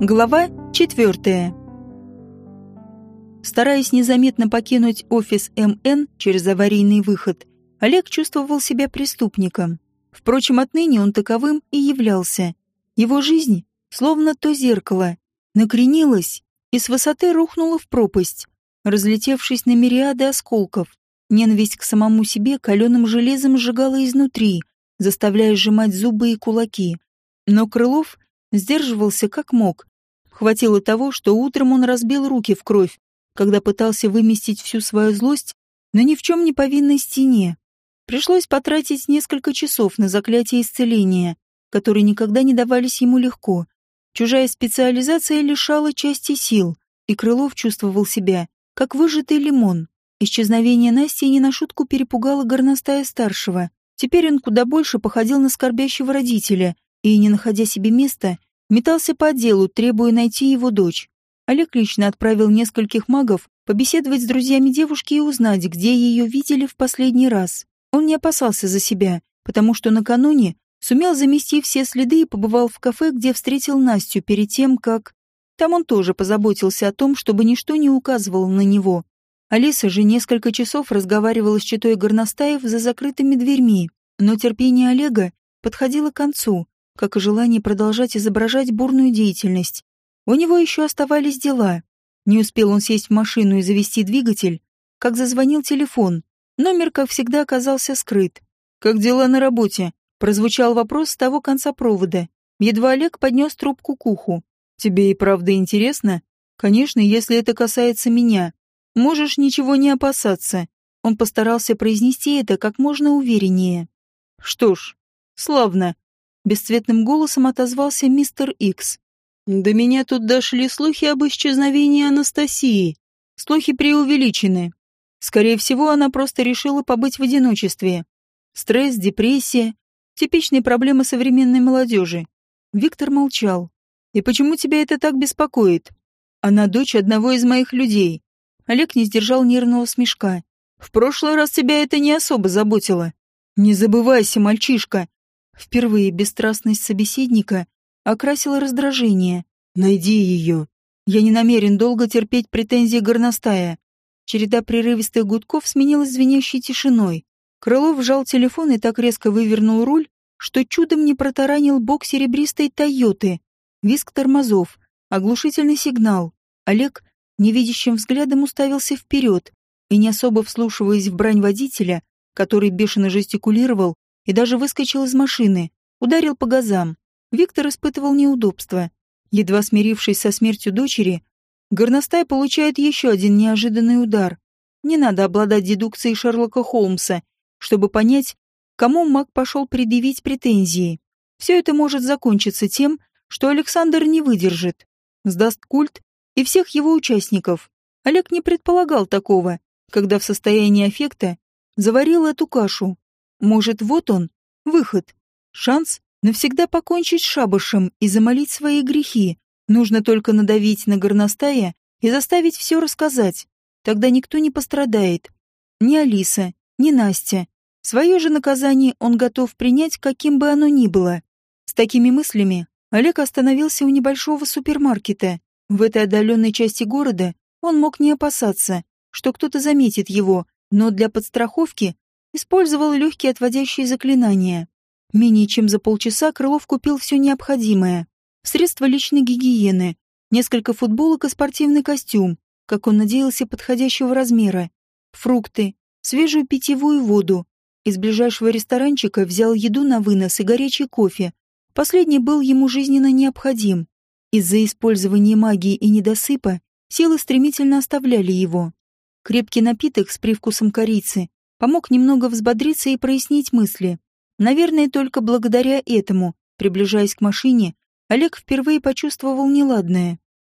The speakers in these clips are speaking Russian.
Глава четвертая. Стараясь незаметно покинуть офис МН через аварийный выход, Олег чувствовал себя преступником. Впрочем, отныне он таковым и являлся. Его жизнь, словно то зеркало, накренилась и с высоты рухнула в пропасть, разлетевшись на мириады осколков. Ненависть к самому себе каленым железом сжигала изнутри, заставляя сжимать зубы и кулаки. Но Крылов сдерживался как мог. Хватило того, что утром он разбил руки в кровь, когда пытался выместить всю свою злость на ни в чем не повинной стене. Пришлось потратить несколько часов на заклятие исцеления, которые никогда не давались ему легко. Чужая специализация лишала части сил, и Крылов чувствовал себя, как выжатый лимон. Исчезновение Насти не на шутку перепугало горностая старшего. Теперь он куда больше походил на скорбящего родителя и, не находя себе места, метался по отделу, требуя найти его дочь. Олег лично отправил нескольких магов побеседовать с друзьями девушки и узнать, где ее видели в последний раз. Он не опасался за себя, потому что накануне сумел замести все следы и побывал в кафе, где встретил Настю перед тем, как... Там он тоже позаботился о том, чтобы ничто не указывало на него. Алиса же несколько часов разговаривала с читой горностаев за закрытыми дверьми, но терпение Олега подходило к концу, как и желание продолжать изображать бурную деятельность. У него еще оставались дела. Не успел он сесть в машину и завести двигатель, как зазвонил телефон. Номер, как всегда, оказался скрыт. «Как дела на работе?» — прозвучал вопрос с того конца провода. Едва Олег поднес трубку к уху. «Тебе и правда интересно?» «Конечно, если это касается меня. Можешь ничего не опасаться». Он постарался произнести это как можно увереннее. «Что ж, славно. Бесцветным голосом отозвался мистер Икс. «До меня тут дошли слухи об исчезновении Анастасии. Слухи преувеличены. Скорее всего, она просто решила побыть в одиночестве. Стресс, депрессия — типичные проблемы современной молодежи». Виктор молчал. «И почему тебя это так беспокоит? Она дочь одного из моих людей». Олег не сдержал нервного смешка. «В прошлый раз тебя это не особо заботило. Не забывайся, мальчишка. Впервые бесстрастность собеседника окрасила раздражение. «Найди ее. Я не намерен долго терпеть претензии горностая». Череда прерывистых гудков сменилась звенящей тишиной. Крылов вжал телефон и так резко вывернул руль, что чудом не протаранил бок серебристой «Тойоты». Виск тормозов, оглушительный сигнал. Олег невидящим взглядом уставился вперед и, не особо вслушиваясь в брань водителя, который бешено жестикулировал, и даже выскочил из машины, ударил по газам. Виктор испытывал неудобства. Едва смирившись со смертью дочери, горностай получает еще один неожиданный удар. Не надо обладать дедукцией Шерлока Холмса, чтобы понять, кому маг пошел предъявить претензии. Все это может закончиться тем, что Александр не выдержит, сдаст культ и всех его участников. Олег не предполагал такого, когда в состоянии аффекта заварил эту кашу. Может, вот он, выход, шанс навсегда покончить с шабашем и замолить свои грехи. Нужно только надавить на горностая и заставить все рассказать. Тогда никто не пострадает. Ни Алиса, ни Настя. Свое же наказание он готов принять, каким бы оно ни было. С такими мыслями Олег остановился у небольшого супермаркета. В этой отдаленной части города он мог не опасаться, что кто-то заметит его, но для подстраховки Использовал легкие отводящие заклинания. Менее чем за полчаса Крылов купил все необходимое. Средства личной гигиены, несколько футболок и спортивный костюм, как он надеялся, подходящего размера, фрукты, свежую питьевую воду. Из ближайшего ресторанчика взял еду на вынос и горячий кофе. Последний был ему жизненно необходим. Из-за использования магии и недосыпа силы стремительно оставляли его. Крепкий напиток с привкусом корицы помог немного взбодриться и прояснить мысли. Наверное, только благодаря этому, приближаясь к машине, Олег впервые почувствовал неладное.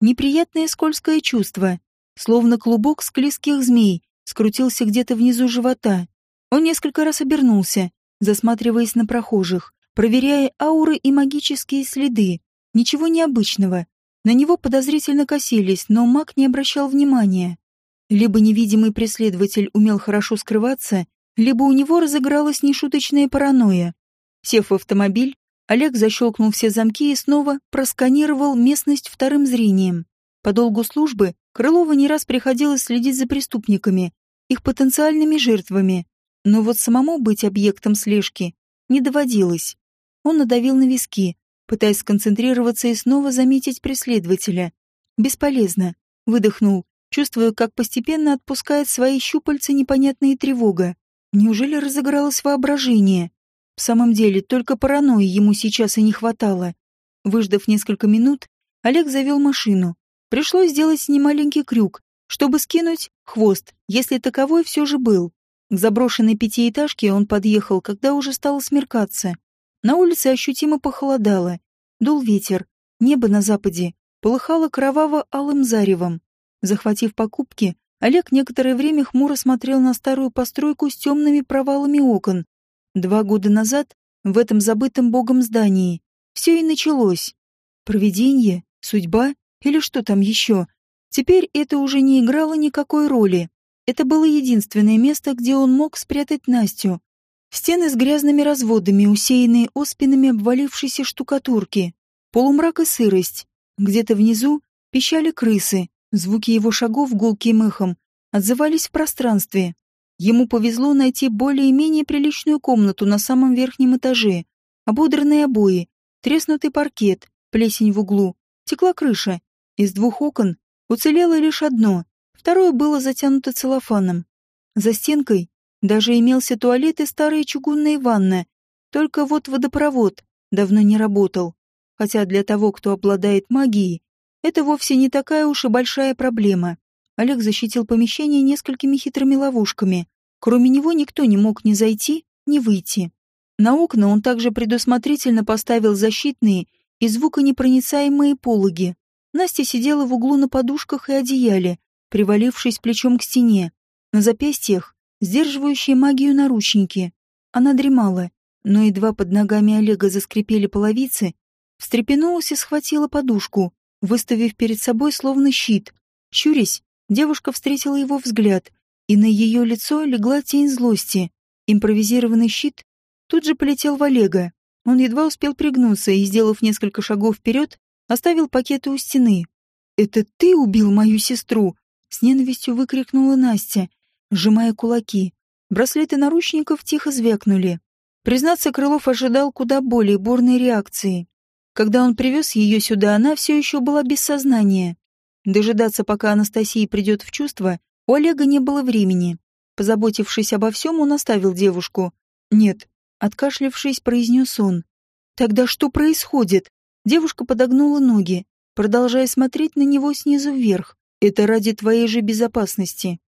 Неприятное скользкое чувство, словно клубок склизких змей, скрутился где-то внизу живота. Он несколько раз обернулся, засматриваясь на прохожих, проверяя ауры и магические следы. Ничего необычного. На него подозрительно косились, но маг не обращал внимания. Либо невидимый преследователь умел хорошо скрываться, либо у него разыгралась нешуточная паранойя. Сев в автомобиль, Олег защелкнул все замки и снова просканировал местность вторым зрением. По долгу службы Крылова не раз приходилось следить за преступниками, их потенциальными жертвами, но вот самому быть объектом слежки не доводилось. Он надавил на виски, пытаясь сконцентрироваться и снова заметить преследователя. Бесполезно. Выдохнул, чувствуя, как постепенно отпускает свои щупальца непонятная тревога. Неужели разыгралось воображение? В самом деле, только паранойи ему сейчас и не хватало. Выждав несколько минут, Олег завел машину. Пришлось сделать немаленький крюк, чтобы скинуть хвост, если таковой все же был. К заброшенной пятиэтажке он подъехал, когда уже стало смеркаться. На улице ощутимо похолодало. Дул ветер. Небо на западе полыхало кроваво-алым заревом. Захватив покупки, Олег некоторое время хмуро смотрел на старую постройку с темными провалами окон, Два года назад в этом забытом богом здании все и началось. Провидение, судьба или что там еще. Теперь это уже не играло никакой роли. Это было единственное место, где он мог спрятать Настю. Стены с грязными разводами, усеянные оспинами обвалившейся штукатурки. Полумрак и сырость. Где-то внизу пищали крысы. Звуки его шагов гулким эхом отзывались в пространстве. Ему повезло найти более-менее приличную комнату на самом верхнем этаже. Ободранные обои, треснутый паркет, плесень в углу, текла крыша. Из двух окон уцелело лишь одно, второе было затянуто целлофаном. За стенкой даже имелся туалет и старая чугунная ванна, только вот водопровод давно не работал. Хотя для того, кто обладает магией, это вовсе не такая уж и большая проблема. Олег защитил помещение несколькими хитрыми ловушками. Кроме него никто не мог ни зайти, ни выйти. На окна он также предусмотрительно поставил защитные и звуконепроницаемые пологи. Настя сидела в углу на подушках и одеяле, привалившись плечом к стене. На запястьях сдерживающие магию наручники. Она дремала, но едва под ногами Олега заскрипели половицы, встрепенулась и схватила подушку, выставив перед собой словно щит. Щурясь, Девушка встретила его взгляд, и на ее лицо легла тень злости. Импровизированный щит тут же полетел в Олега. Он едва успел пригнуться и, сделав несколько шагов вперед, оставил пакеты у стены. «Это ты убил мою сестру?» — с ненавистью выкрикнула Настя, сжимая кулаки. Браслеты наручников тихо звякнули. Признаться, Крылов ожидал куда более бурной реакции. Когда он привез ее сюда, она все еще была без сознания. Дожидаться, пока Анастасия придет в чувство, у Олега не было времени. Позаботившись обо всем, он оставил девушку. «Нет», — откашлившись, произнес он. «Тогда что происходит?» Девушка подогнула ноги, продолжая смотреть на него снизу вверх. «Это ради твоей же безопасности».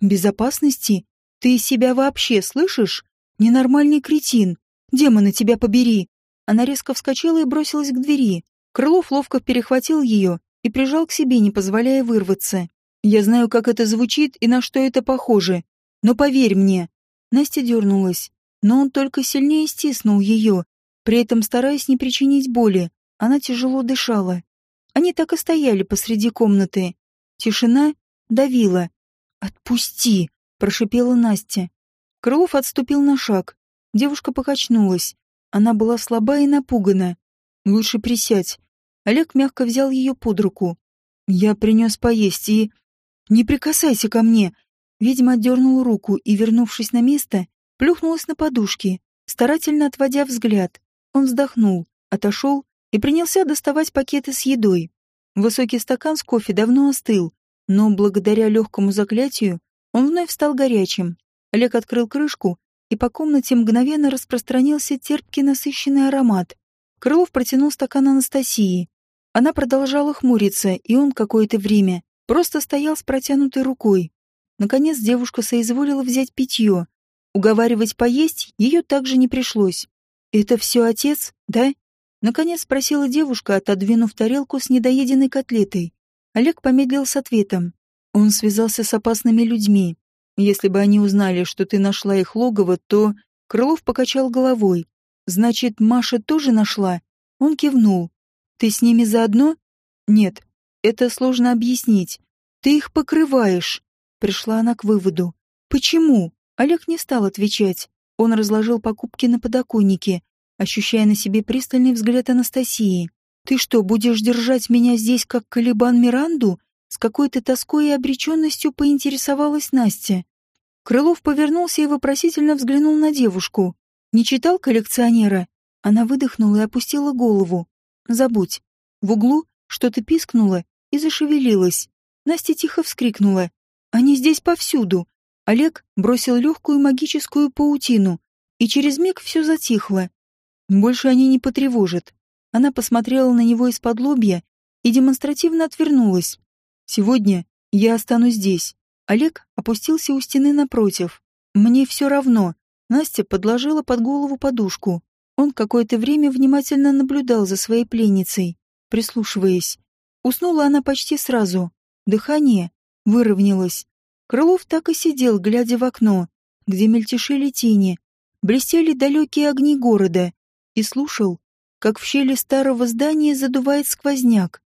«Безопасности? Ты себя вообще слышишь? Ненормальный кретин. Демона тебя побери!» Она резко вскочила и бросилась к двери. Крылов ловко перехватил ее и прижал к себе, не позволяя вырваться. Я знаю, как это звучит и на что это похоже. Но поверь мне. Настя дернулась, но он только сильнее стиснул ее, при этом стараясь не причинить боли. Она тяжело дышала. Они так и стояли посреди комнаты. Тишина давила. «Отпусти!» — прошипела Настя. Крылов отступил на шаг. Девушка покачнулась. Она была слаба и напугана. «Лучше присядь. Олег мягко взял ее под руку. «Я принес поесть и...» «Не прикасайся ко мне!» Ведьма отдернула руку и, вернувшись на место, плюхнулась на подушки, старательно отводя взгляд. Он вздохнул, отошел и принялся доставать пакеты с едой. Высокий стакан с кофе давно остыл, но благодаря легкому заклятию он вновь стал горячим. Олег открыл крышку, и по комнате мгновенно распространился терпкий насыщенный аромат. Крылов протянул стакан Анастасии. Она продолжала хмуриться, и он какое-то время просто стоял с протянутой рукой. Наконец девушка соизволила взять питье. Уговаривать поесть ее также не пришлось. «Это все отец, да?» Наконец спросила девушка, отодвинув тарелку с недоеденной котлетой. Олег помедлил с ответом. Он связался с опасными людьми. Если бы они узнали, что ты нашла их логово, то... Крылов покачал головой. Значит, Маша тоже нашла? Он кивнул. Ты с ними заодно? Нет, это сложно объяснить. Ты их покрываешь. Пришла она к выводу. Почему? Олег не стал отвечать. Он разложил покупки на подоконнике, ощущая на себе пристальный взгляд Анастасии. «Ты что, будешь держать меня здесь, как Калибан Миранду?» С какой-то тоской и обреченностью поинтересовалась Настя. Крылов повернулся и вопросительно взглянул на девушку. «Не читал коллекционера?» Она выдохнула и опустила голову. «Забудь». В углу что-то пискнуло и зашевелилось. Настя тихо вскрикнула. «Они здесь повсюду!» Олег бросил легкую магическую паутину, и через миг все затихло. Больше они не потревожат. Она посмотрела на него из-под лобья и демонстративно отвернулась. «Сегодня я останусь здесь». Олег опустился у стены напротив. «Мне все равно». Настя подложила под голову подушку. Он какое-то время внимательно наблюдал за своей пленницей, прислушиваясь. Уснула она почти сразу. Дыхание выровнялось. Крылов так и сидел, глядя в окно, где мельтешили тени, блестели далекие огни города, и слушал, как в щели старого здания задувает сквозняк.